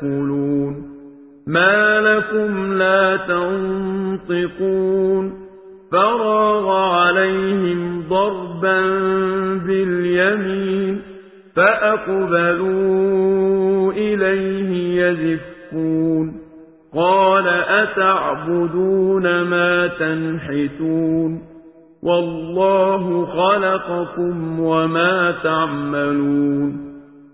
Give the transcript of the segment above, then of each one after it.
تَأْكُلُونَ مَا لَكُمْ لَا تَنطِقُونَ فَرَاغَ عَلَيْهِمْ ضَرْبًا بِالْيَمِينِ فَأَقْبَلُوا إِلَيْهِ يَزِفُّونَ قَالَ أَتَعْبُدُونَ مَا تَنْحِتُونَ وَاللَّهُ خَلَقَكُمْ وَمَا تَعْمَلُونَ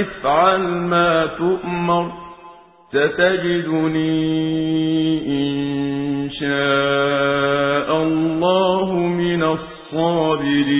افْعَلْ مَا تُؤْمَرُ سَتَجِدُنِي إِن شَاءَ اللَّهُ مِنَ الصَّابِرِينَ.